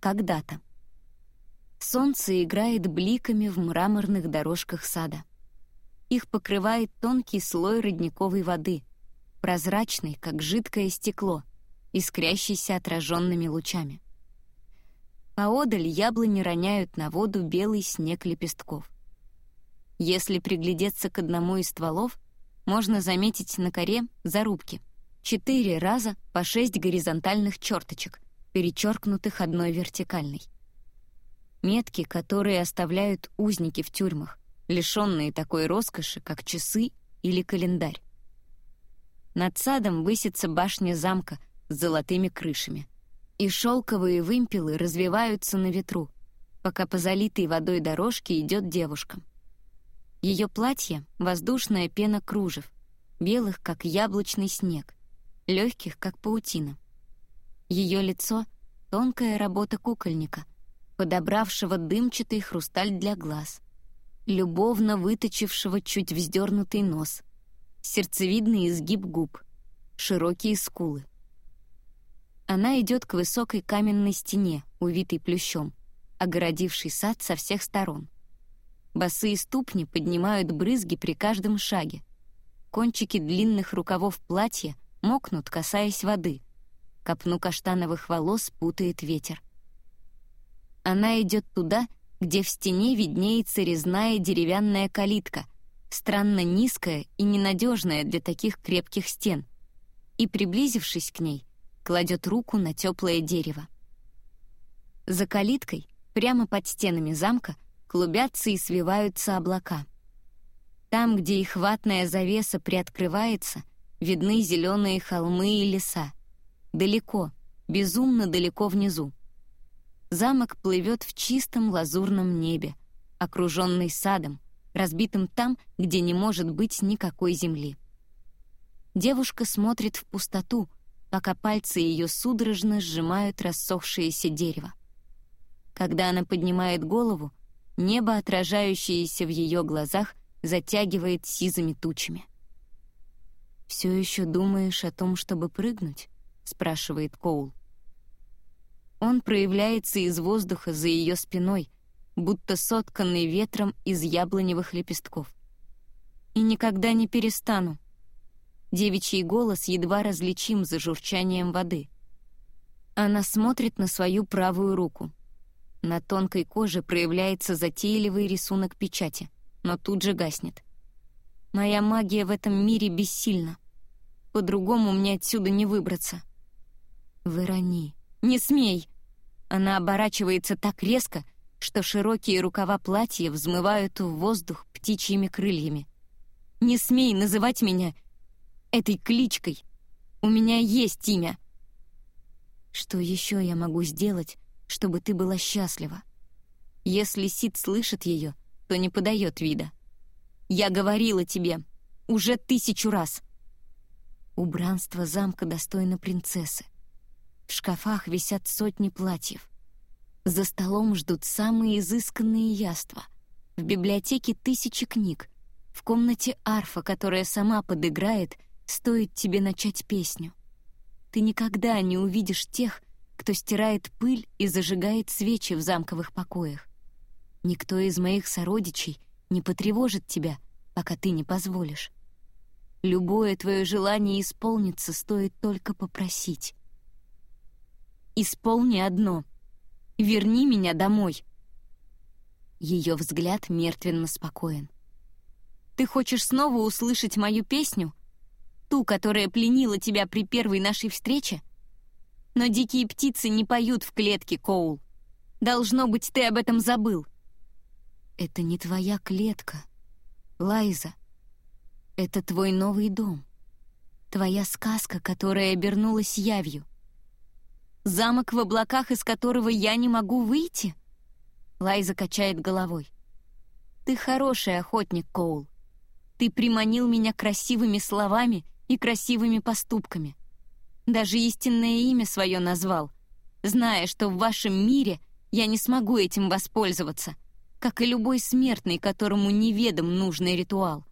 когда-то. Солнце играет бликами в мраморных дорожках сада. Их покрывает тонкий слой родниковой воды, прозрачный, как жидкое стекло, искрящийся отраженными лучами. Поодаль яблони роняют на воду белый снег лепестков. Если приглядеться к одному из стволов, можно заметить на коре зарубки. Четыре раза по шесть горизонтальных черточек, перечеркнутых одной вертикальной. Метки, которые оставляют узники в тюрьмах, лишенные такой роскоши, как часы или календарь. Над садом высится башня замка с золотыми крышами, и шелковые вымпелы развиваются на ветру, пока по залитой водой дорожке идет девушка. Ее платье — воздушная пена кружев, белых, как яблочный снег, легких, как паутина. Ее лицо — тонкая работа кукольника, подобравшего дымчатый хрусталь для глаз, любовно выточившего чуть вздернутый нос, сердцевидный изгиб губ, широкие скулы. Она идет к высокой каменной стене, увитой плющом, огородившей сад со всех сторон. Босые ступни поднимают брызги при каждом шаге. Кончики длинных рукавов платья мокнут, касаясь воды. Копну каштановых волос путает ветер. Она идет туда, где в стене виднеется резная деревянная калитка, странно низкая и ненадежная для таких крепких стен. И, приблизившись к ней, кладет руку на теплое дерево. За калиткой, прямо под стенами замка, клубятся и свиваются облака. Там, где их ватная завеса приоткрывается, видны зеленые холмы и леса. Далеко, безумно далеко внизу. Замок плывет в чистом лазурном небе, окруженный садом, разбитым там, где не может быть никакой земли. Девушка смотрит в пустоту, пока пальцы ее судорожно сжимают рассохшееся дерево. Когда она поднимает голову, небо, отражающееся в ее глазах, затягивает сизыми тучами. «Все еще думаешь о том, чтобы прыгнуть?» — спрашивает Коул. Он проявляется из воздуха за ее спиной, будто сотканный ветром из яблоневых лепестков. «И никогда не перестану», Девичий голос едва различим за журчанием воды. Она смотрит на свою правую руку. На тонкой коже проявляется затейливый рисунок печати, но тут же гаснет. Моя магия в этом мире бессильна. По-другому мне отсюда не выбраться. Верони, не смей! Она оборачивается так резко, что широкие рукава платья взмывают в воздух птичьими крыльями. «Не смей называть меня этой кличкой. У меня есть имя. Что еще я могу сделать, чтобы ты была счастлива? Если Сид слышит ее, то не подает вида. Я говорила тебе уже тысячу раз. Убранство замка достойно принцессы. В шкафах висят сотни платьев. За столом ждут самые изысканные яства. В библиотеке тысячи книг. В комнате арфа, которая сама подыграет — Стоит тебе начать песню. Ты никогда не увидишь тех, кто стирает пыль и зажигает свечи в замковых покоях. Никто из моих сородичей не потревожит тебя, пока ты не позволишь. Любое твое желание исполнится, стоит только попросить. Исполни одно. Верни меня домой. Ее взгляд мертвенно спокоен. Ты хочешь снова услышать мою песню? ту, которая пленила тебя при первой нашей встрече? Но дикие птицы не поют в клетке, Коул. Должно быть, ты об этом забыл. Это не твоя клетка, Лайза. Это твой новый дом. Твоя сказка, которая обернулась явью. Замок в облаках, из которого я не могу выйти? Лайза качает головой. Ты хороший охотник, Коул. Ты приманил меня красивыми словами и красивыми поступками. Даже истинное имя свое назвал, зная, что в вашем мире я не смогу этим воспользоваться, как и любой смертный, которому неведом нужный ритуал.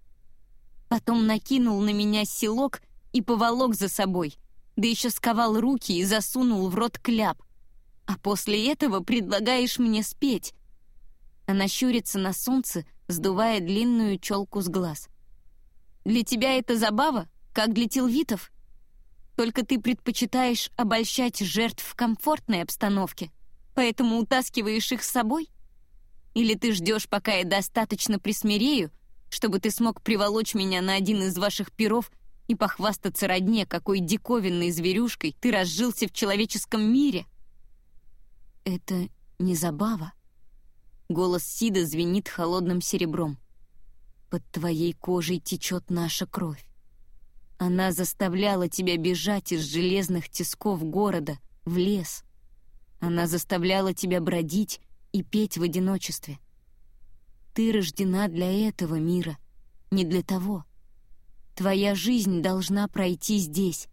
Потом накинул на меня селок и поволок за собой, да еще сковал руки и засунул в рот кляп. А после этого предлагаешь мне спеть. Она щурится на солнце, сдувая длинную челку с глаз. Для тебя это забава, как для телвитов? Только ты предпочитаешь обольщать жертв в комфортной обстановке, поэтому утаскиваешь их с собой? Или ты ждешь, пока я достаточно присмирею, чтобы ты смог приволочь меня на один из ваших перов и похвастаться родне, какой диковинной зверюшкой ты разжился в человеческом мире?» «Это не забава». Голос Сида звенит холодным серебром. «Под твоей кожей течет наша кровь. Она заставляла тебя бежать из железных тисков города в лес. Она заставляла тебя бродить и петь в одиночестве. Ты рождена для этого мира, не для того. Твоя жизнь должна пройти здесь.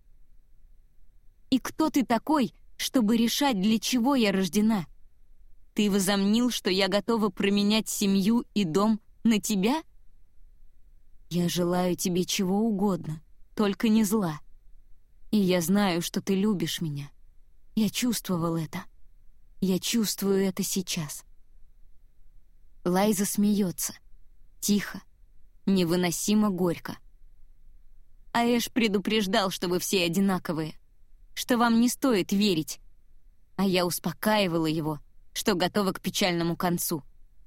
И кто ты такой, чтобы решать, для чего я рождена? Ты возомнил, что я готова променять семью и дом на тебя? Я желаю тебе чего угодно, только не зла. И я знаю, что ты любишь меня. Я чувствовал это. Я чувствую это сейчас. Лайза смеется. Тихо. Невыносимо горько. А Эш предупреждал, что вы все одинаковые. Что вам не стоит верить. А я успокаивала его, что готова к печальному концу.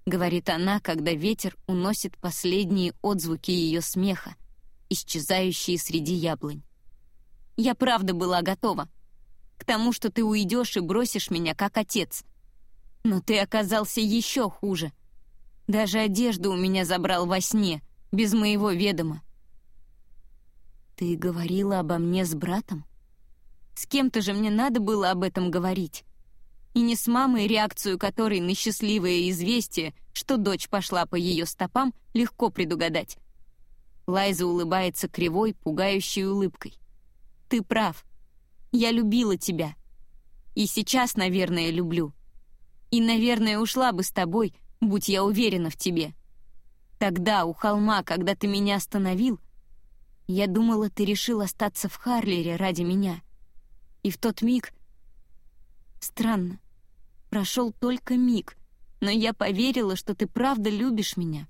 Говорит она, когда ветер уносит последние отзвуки ее смеха, исчезающие среди яблонь. Я правда была готова. К тому, что ты уйдешь и бросишь меня, как отец. Но ты оказался еще хуже. Даже одежду у меня забрал во сне, без моего ведома. Ты говорила обо мне с братом? С кем-то же мне надо было об этом говорить. И не с мамой, реакцию которой на счастливое известие, что дочь пошла по ее стопам, легко предугадать. Лайза улыбается кривой, пугающей улыбкой. «Ты прав. Я любила тебя. И сейчас, наверное, люблю. И, наверное, ушла бы с тобой, будь я уверена в тебе. Тогда, у холма, когда ты меня остановил, я думала, ты решил остаться в Харлере ради меня. И в тот миг... Странно. Прошел только миг, но я поверила, что ты правда любишь меня,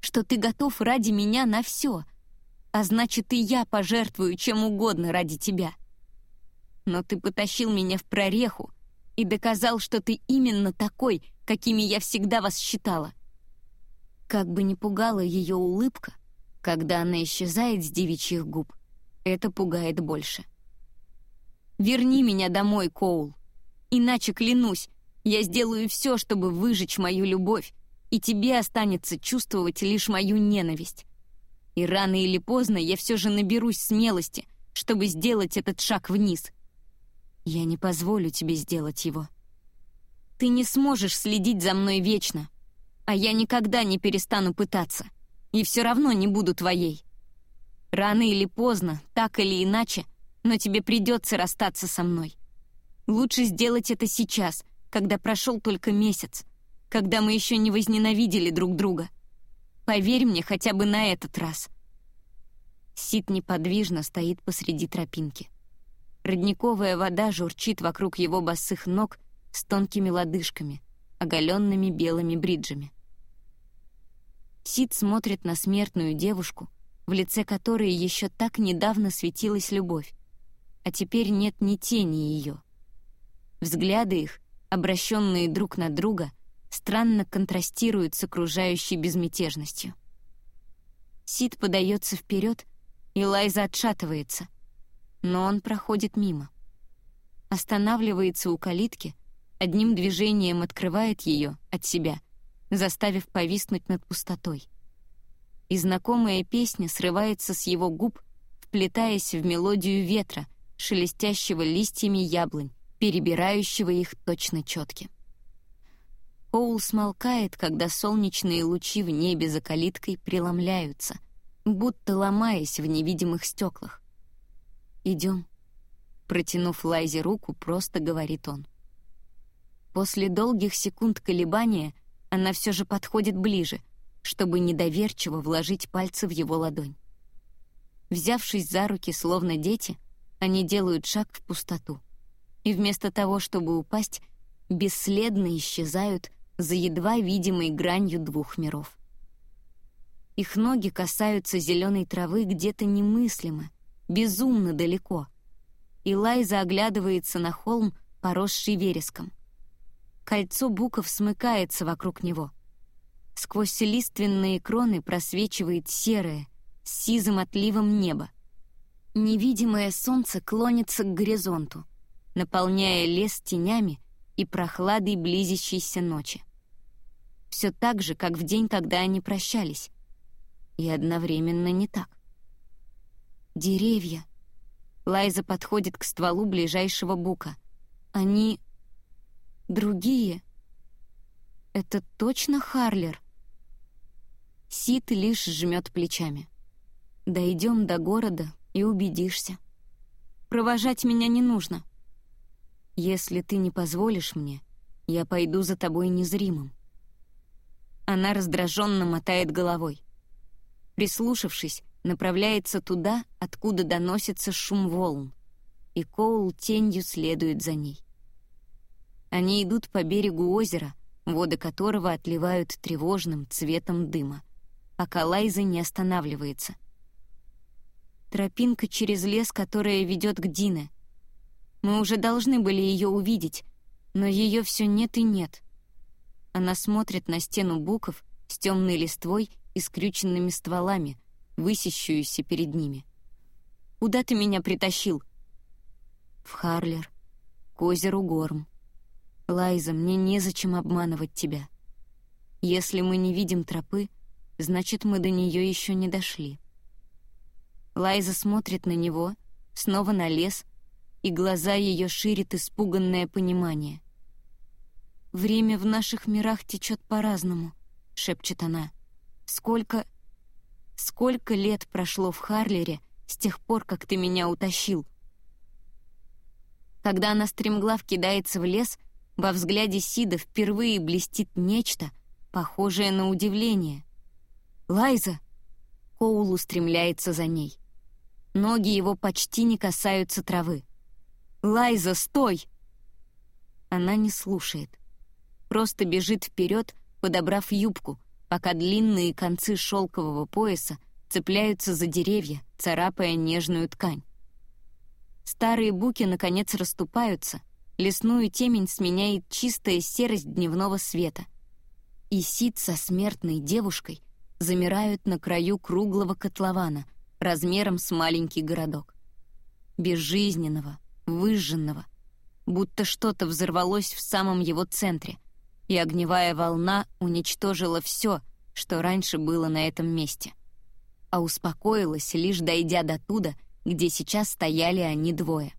что ты готов ради меня на все, а значит, и я пожертвую чем угодно ради тебя. Но ты потащил меня в прореху и доказал, что ты именно такой, какими я всегда вас считала. Как бы ни пугала ее улыбка, когда она исчезает с девичьих губ, это пугает больше. «Верни меня домой, Коул. Иначе, клянусь, я сделаю все, чтобы выжечь мою любовь, и тебе останется чувствовать лишь мою ненависть. И рано или поздно я все же наберусь смелости, чтобы сделать этот шаг вниз. Я не позволю тебе сделать его». Ты не сможешь следить за мной вечно, а я никогда не перестану пытаться, и все равно не буду твоей. Рано или поздно, так или иначе, но тебе придется расстаться со мной. Лучше сделать это сейчас, когда прошел только месяц, когда мы еще не возненавидели друг друга. Поверь мне хотя бы на этот раз. Сид неподвижно стоит посреди тропинки. Родниковая вода журчит вокруг его босых ног, с тонкими лодыжками, оголенными белыми бриджами. Сид смотрит на смертную девушку, в лице которой еще так недавно светилась любовь, а теперь нет ни тени ее. Взгляды их, обращенные друг на друга, странно контрастируют с окружающей безмятежностью. Сид подается вперед, и Лайза отшатывается, но он проходит мимо. Останавливается у калитки — одним движением открывает ее от себя, заставив повиснуть над пустотой. И знакомая песня срывается с его губ, вплетаясь в мелодию ветра, шелестящего листьями яблонь, перебирающего их точно четки. Коул смолкает, когда солнечные лучи в небе за калиткой преломляются, будто ломаясь в невидимых стеклах. «Идем», — протянув Лайзе руку, просто говорит он. После долгих секунд колебания она все же подходит ближе, чтобы недоверчиво вложить пальцы в его ладонь. Взявшись за руки, словно дети, они делают шаг в пустоту. И вместо того, чтобы упасть, бесследно исчезают за едва видимой гранью двух миров. Их ноги касаются зеленой травы где-то немыслимо, безумно далеко. И Лайза оглядывается на холм, поросший вереском. Кольцо буков смыкается вокруг него. Сквозь лиственные кроны просвечивает серое, с сизым отливом небо. Невидимое солнце клонится к горизонту, наполняя лес тенями и прохладой близящейся ночи. Все так же, как в день, когда они прощались. И одновременно не так. Деревья. Лайза подходит к стволу ближайшего бука. Они... другие. Это точно Харлер? Сит лишь жмет плечами. Дойдем до города и убедишься. Провожать меня не нужно. Если ты не позволишь мне, я пойду за тобой незримым. Она раздраженно мотает головой. Прислушавшись, направляется туда, откуда доносится шум волн, и Коул тенью следует за ней. Они идут по берегу озера, воды которого отливают тревожным цветом дыма, пока Лайза не останавливается. Тропинка через лес, которая ведет к Дине. Мы уже должны были ее увидеть, но ее все нет и нет — она смотрит на стену буков с темной листвой и скрюченными стволами, высящуюся перед ними. «Куда ты меня притащил?» «В Харлер, к озеру Горм. Лайза, мне незачем обманывать тебя. Если мы не видим тропы, значит, мы до нее еще не дошли». Лайза смотрит на него, снова на лес, и глаза ее ширит испуганное понимание — «Время в наших мирах течет по-разному», — шепчет она. «Сколько... сколько лет прошло в Харлере с тех пор, как ты меня утащил?» Когда она стремглав кидается в лес, во взгляде Сида впервые блестит нечто, похожее на удивление. «Лайза!» Коул устремляется за ней. Ноги его почти не касаются травы. «Лайза, стой!» Она не слушает просто бежит вперед, подобрав юбку, пока длинные концы шелкового пояса цепляются за деревья, царапая нежную ткань. Старые буки, наконец, расступаются, лесную темень сменяет чистая серость дневного света. И Сид со смертной девушкой замирают на краю круглого котлована, размером с маленький городок. Безжизненного, выжженного, будто что-то взорвалось в самом его центре — и огневая волна уничтожила все, что раньше было на этом месте. А успокоилась, лишь дойдя до туда, где сейчас стояли они двое.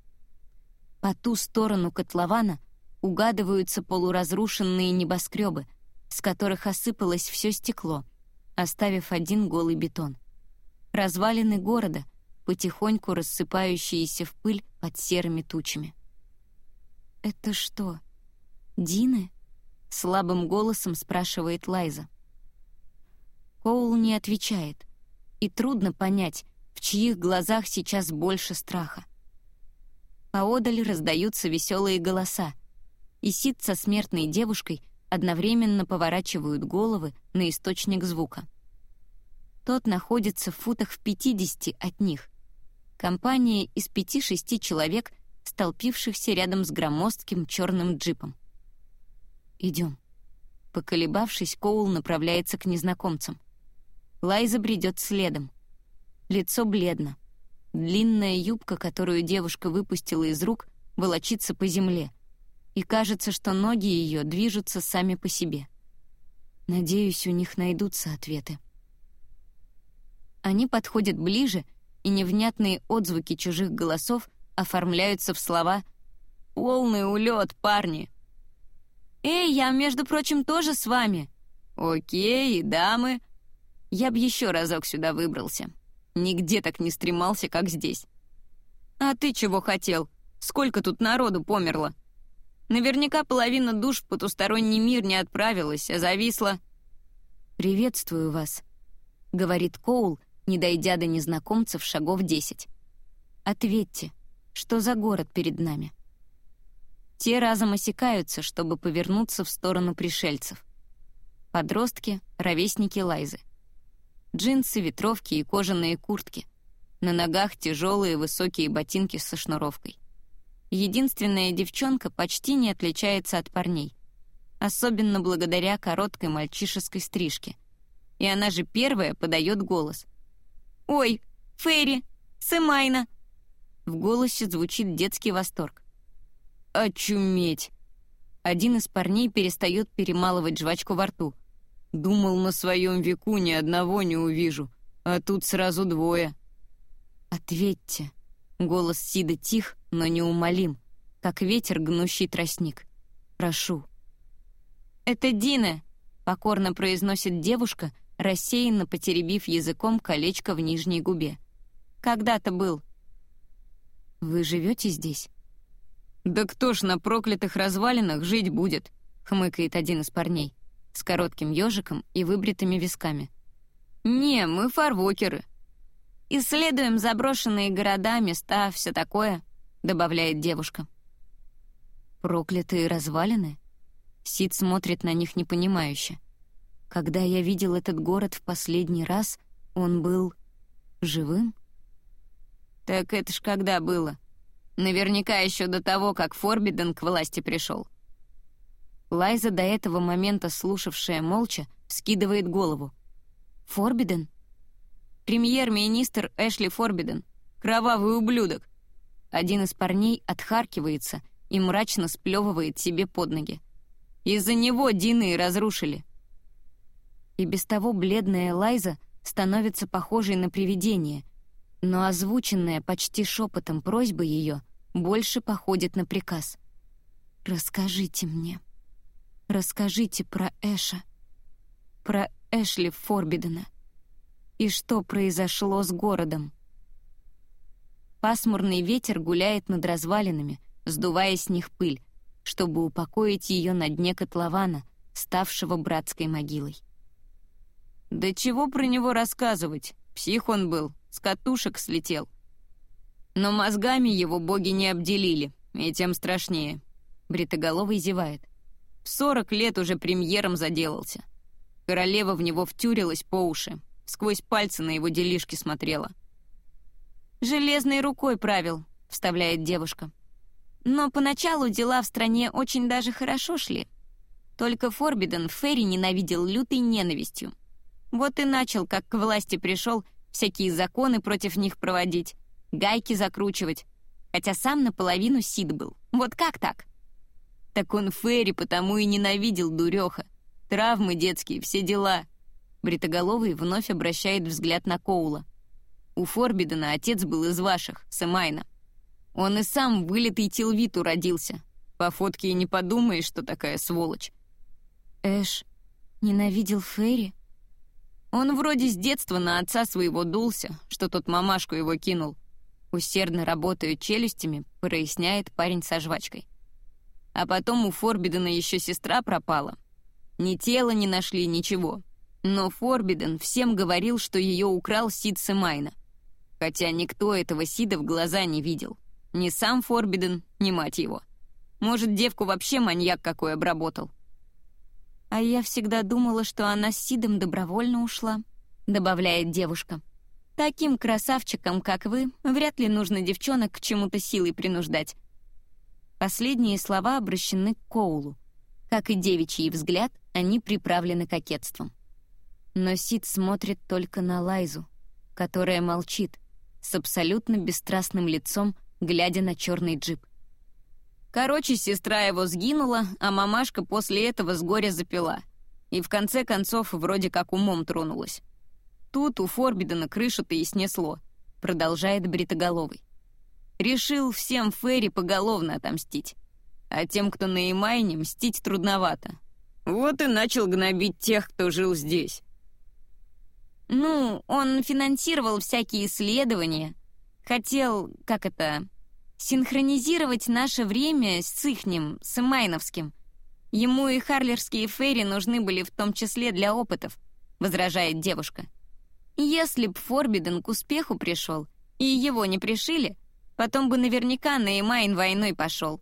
По ту сторону котлована угадываются полуразрушенные небоскребы, с которых осыпалось все стекло, оставив один голый бетон. Развалины города, потихоньку рассыпающиеся в пыль под серыми тучами. «Это что, Дины?» — слабым голосом спрашивает Лайза. Коул не отвечает, и трудно понять, в чьих глазах сейчас больше страха. Поодаль раздаются веселые голоса, и Сид со смертной девушкой одновременно поворачивают головы на источник звука. Тот находится в футах в 50 от них. Компания из пяти-шести человек, столпившихся рядом с громоздким черным джипом. Идем. Поколебавшись, Коул направляется к незнакомцам. Лайза бредет следом. Лицо бледно. Длинная юбка, которую девушка выпустила из рук, волочится по земле. И кажется, что ноги ее движутся сами по себе. Надеюсь, у них найдутся ответы. Они подходят ближе, и невнятные отзвуки чужих голосов оформляются в слова «Полный улет, парни!» «Эй, я, между прочим, тоже с вами». «Окей, дамы». Я б еще разок сюда выбрался. Нигде так не стремался, как здесь. «А ты чего хотел? Сколько тут народу померло?» Наверняка половина душ в потусторонний мир не отправилась, а зависла. «Приветствую вас», — говорит Коул, не дойдя до незнакомцев шагов десять. «Ответьте, что за город перед нами?» Те разом осекаются, чтобы повернуться в сторону пришельцев. Подростки — ровесники Лайзы. Джинсы, ветровки и кожаные куртки. На ногах тяжелые высокие ботинки со шнуровкой. Единственная девчонка почти не отличается от парней. Особенно благодаря короткой мальчишеской стрижке. И она же первая подает голос. «Ой, Ферри! Сэмайна!» В голосе звучит детский восторг. «Очуметь!» Один из парней перестает перемалывать жвачку во рту. Думал, на своем веку ни одного не увижу, а тут сразу двое. «Ответьте!» Голос Сида тих, но неумолим, как ветер, гнущий тростник. «Прошу». «Это Дина!» — покорно произносит девушка, рассеянно потеребив языком колечко в нижней губе. «Когда-то был». «Вы живете здесь?» «Да кто ж на проклятых развалинах жить будет?» — хмыкает один из парней с коротким ежиком и выбритыми висками. «Не, мы фарвокеры. Исследуем заброшенные города, места, все такое», — добавляет девушка. «Проклятые развалины?» Сид смотрит на них непонимающе. «Когда я видел этот город в последний раз, он был... живым?» «Так это ж когда было? Наверняка еще до того, как Форбиден к власти пришел», Лайза, до этого момента слушавшая молча, скидывает голову. «Форбиден?» «Премьер-министр Эшли Форбиден. Кровавый ублюдок!» Один из парней отхаркивается и мрачно сплевывает себе под ноги. «Из-за него Дины и разрушили!» И без того бледная Лайза становится похожей на привидение, но озвученная почти шепотом просьба ее больше походит на приказ. «Расскажите мне». Расскажите про Эша, про Эшли Форбидена и что произошло с городом. Пасмурный ветер гуляет над развалинами, сдувая с них пыль, чтобы упокоить ее на дне котлована, ставшего братской могилой. «Да чего про него рассказывать? Псих он был, с катушек слетел. Но мозгами его боги не обделили, и тем страшнее». Бритоголовый зевает. В сорок лет уже премьером заделался. Королева в него втюрилась по уши, сквозь пальцы на его делишки смотрела. «Железной рукой правил», — вставляет девушка. Но поначалу дела в стране очень даже хорошо шли. Только Форбиден Ферри ненавидел лютой ненавистью. Вот и начал, как к власти пришел, всякие законы против них проводить, гайки закручивать. Хотя сам наполовину Сид был. Вот как так? Так он Ферри потому и ненавидел дуреха. Травмы детские, все дела. Бритоголовый вновь обращает взгляд на Коула. У Форбидена отец был из ваших, Сэмайна. Он и сам вылитый Тилвиту родился. По фотке и не подумаешь, что такая сволочь. Эш ненавидел Ферри? Он вроде с детства на отца своего дулся, что тот мамашку его кинул. Усердно работая челюстями, проясняет парень со жвачкой. А потом у Форбидена еще сестра пропала. Ни тела не нашли, ничего. Но Форбиден всем говорил, что ее украл Сид Семайна. Хотя никто этого Сида в глаза не видел. Ни сам Форбиден, ни мать его. Может, девку вообще маньяк какой обработал. «А я всегда думала, что она с Сидом добровольно ушла», — добавляет девушка. «Таким красавчикам, как вы, вряд ли нужно девчонок к чему-то силой принуждать. Последние слова обращены к Коулу. Как и девичий взгляд, они приправлены кокетством. Но Сид смотрит только на Лайзу, которая молчит, с абсолютно бесстрастным лицом, глядя на черный джип. Короче, сестра его сгинула, а мамашка после этого с горя запила. И в конце концов вроде как умом тронулась. Тут у Форбидена крышу-то и снесло, продолжает Бритоголовый. Решил всем Ферри поголовно отомстить. А тем, кто на Имайне, мстить трудновато. Вот и начал гнобить тех, кто жил здесь. Ну, он финансировал всякие исследования. Хотел, как это, синхронизировать наше время с ихним, с Имайновским. Ему и харлерские фейри нужны были в том числе для опытов, возражает девушка. Если б Форбиден к успеху пришел, и его не пришили, Потом бы наверняка на Эмайн войной пошел.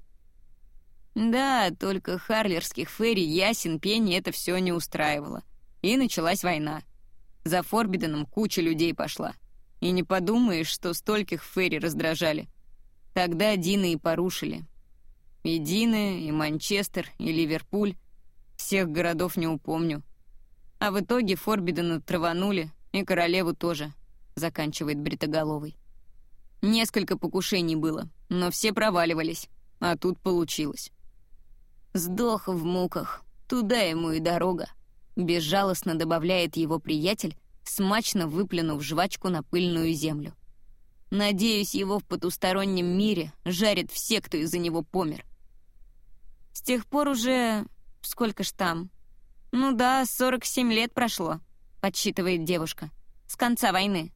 Да, только харлерских фейри ясен пень это все не устраивало. И началась война. За Форбиденом куча людей пошла. И не подумаешь, что стольких фейри раздражали. Тогда Дины и порушили. И Дины, и Манчестер, и Ливерпуль. Всех городов не упомню. А в итоге Форбидена траванули, и королеву тоже, заканчивает Бритоголовый. Несколько покушений было, но все проваливались, а тут получилось. Сдох в муках, туда ему и дорога. Безжалостно добавляет его приятель, смачно выплюнув жвачку на пыльную землю. Надеюсь, его в потустороннем мире жарят все, кто из-за него помер. С тех пор уже... сколько ж там? Ну да, 47 лет прошло, подсчитывает девушка. С конца войны.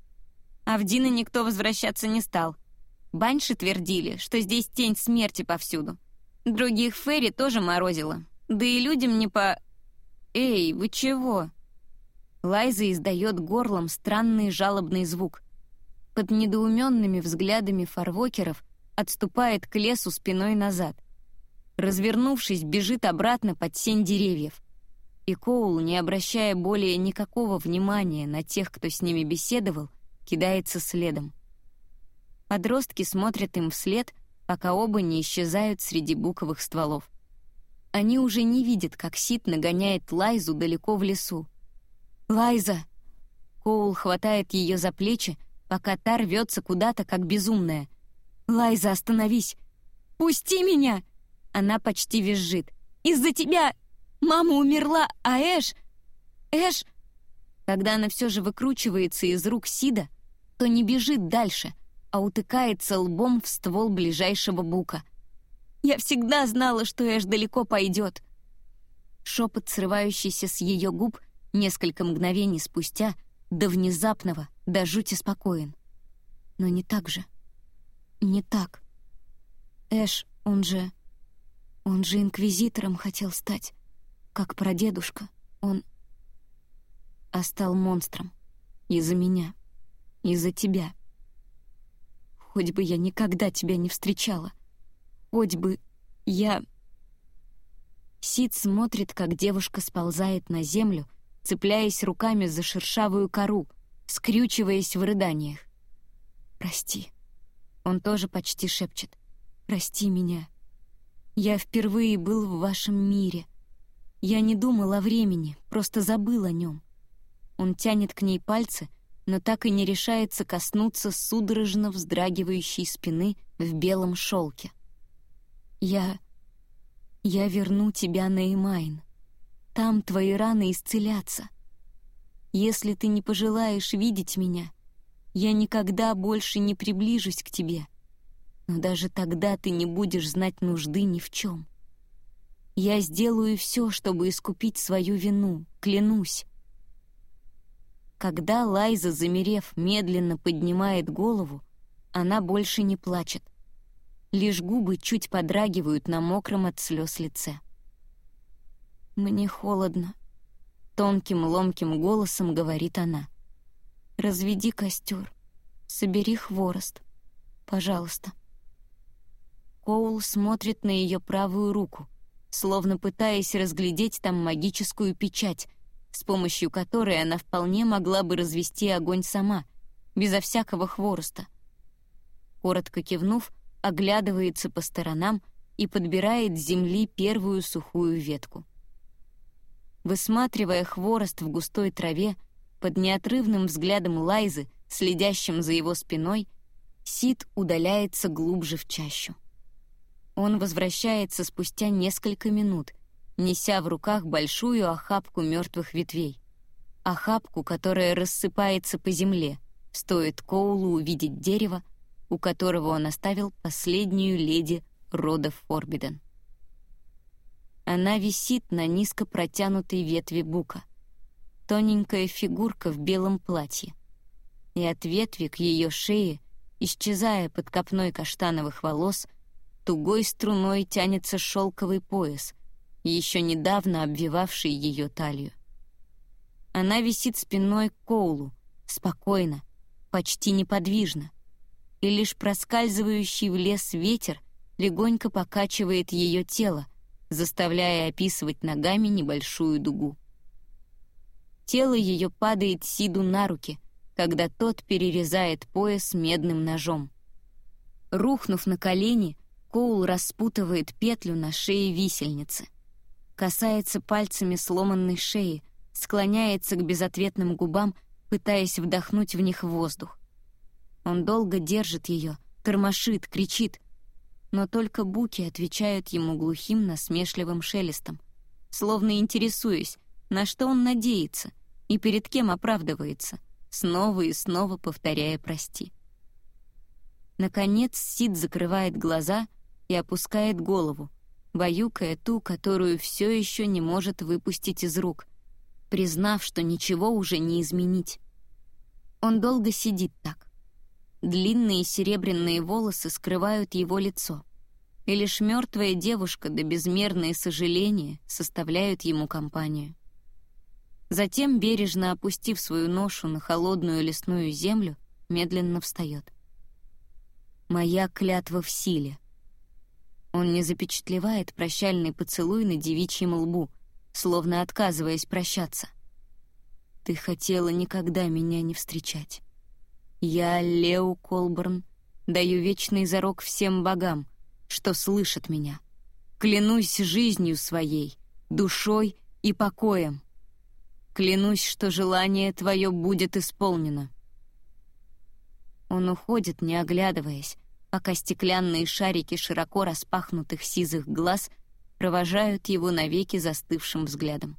А в Дина никто возвращаться не стал. Банши твердили, что здесь тень смерти повсюду. Других Ферри тоже морозило. Да и людям не по... «Эй, вы чего?» Лайза издает горлом странный жалобный звук. Под недоуменными взглядами фарвокеров отступает к лесу спиной назад. Развернувшись, бежит обратно под сень деревьев. И Коул, не обращая более никакого внимания на тех, кто с ними беседовал, кидается следом. Подростки смотрят им вслед, пока оба не исчезают среди буковых стволов. Они уже не видят, как Сид нагоняет Лайзу далеко в лесу. «Лайза!» Коул хватает ее за плечи, пока та рвется куда-то, как безумная. «Лайза, остановись! Пусти меня!» Она почти визжит. «Из-за тебя! Мама умерла, а Эш... Эш...» Когда она все же выкручивается из рук Сида, то не бежит дальше, а утыкается лбом в ствол ближайшего бука. «Я всегда знала, что Эш далеко пойдет!» Шепот, срывающийся с ее губ, несколько мгновений спустя, до внезапного, до жути спокоен. Но не так же. Не так. Эш, он же... Он же инквизитором хотел стать, как прадедушка. Он... А стал монстром. Из-за меня. Из-за тебя. Хоть бы я никогда тебя не встречала. Хоть бы я... Сид смотрит, как девушка сползает на землю, цепляясь руками за шершавую кору, скрючиваясь в рыданиях. «Прости». Он тоже почти шепчет. «Прости меня. Я впервые был в вашем мире. Я не думал о времени, просто забыл о нем». Он тянет к ней пальцы — но так и не решается коснуться судорожно вздрагивающей спины в белом шелке. «Я... я верну тебя на Имайн. Там твои раны исцелятся. Если ты не пожелаешь видеть меня, я никогда больше не приближусь к тебе. Но даже тогда ты не будешь знать нужды ни в чем. Я сделаю все, чтобы искупить свою вину, клянусь. Когда Лайза, замерев, медленно поднимает голову, она больше не плачет. Лишь губы чуть подрагивают на мокром от слез лице. «Мне холодно», — тонким ломким голосом говорит она. «Разведи костер, собери хворост, пожалуйста». Коул смотрит на ее правую руку, словно пытаясь разглядеть там магическую печать — с помощью которой она вполне могла бы развести огонь сама, безо всякого хвороста. Коротко кивнув, оглядывается по сторонам и подбирает с земли первую сухую ветку. Высматривая хворост в густой траве, под неотрывным взглядом Лайзы, следящим за его спиной, Сид удаляется глубже в чащу. Он возвращается спустя несколько минут — неся в руках большую охапку мертвых ветвей. Охапку, которая рассыпается по земле, стоит Коулу увидеть дерево, у которого он оставил последнюю леди рода Форбиден. Она висит на низко протянутой ветви бука. Тоненькая фигурка в белом платье. И от ветви к ее шее, исчезая под копной каштановых волос, тугой струной тянется шелковый пояс — еще недавно обвивавший ее талию. Она висит спиной к Коулу, спокойно, почти неподвижно, и лишь проскальзывающий в лес ветер легонько покачивает ее тело, заставляя описывать ногами небольшую дугу. Тело ее падает Сиду на руки, когда тот перерезает пояс медным ножом. Рухнув на колени, Коул распутывает петлю на шее висельницы. Касается пальцами сломанной шеи, склоняется к безответным губам, пытаясь вдохнуть в них воздух. Он долго держит ее, тормошит, кричит, но только буки отвечают ему глухим насмешливым шелестом, словно интересуясь, на что он надеется и перед кем оправдывается, снова и снова повторяя «прости». Наконец Сид закрывает глаза и опускает голову, баюкая ту, которую все еще не может выпустить из рук, признав, что ничего уже не изменить. Он долго сидит так. Длинные серебряные волосы скрывают его лицо, и лишь мертвая девушка да безмерные сожаления составляют ему компанию. Затем, бережно опустив свою ношу на холодную лесную землю, медленно встает. «Моя клятва в силе», он не запечатлевает прощальный поцелуй на девичьем лбу, словно отказываясь прощаться. «Ты хотела никогда меня не встречать. Я, Лео Колборн, даю вечный зарок всем богам, что слышат меня. Клянусь жизнью своей, душой и покоем. Клянусь, что желание твое будет исполнено». Он уходит, не оглядываясь, пока стеклянные шарики широко распахнутых сизых глаз провожают его навеки застывшим взглядом.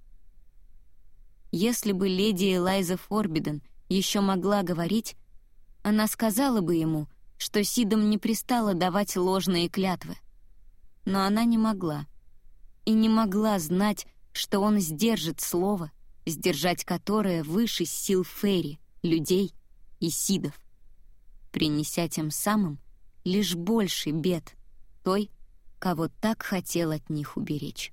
Если бы леди Элайза Форбиден еще могла говорить, она сказала бы ему, что Сидом не пристало давать ложные клятвы. Но она не могла. И не могла знать, что он сдержит слово, сдержать которое выше сил Ферри, людей и Сидов, принеся тем самым лишь больше бед той, кого так хотел от них уберечь.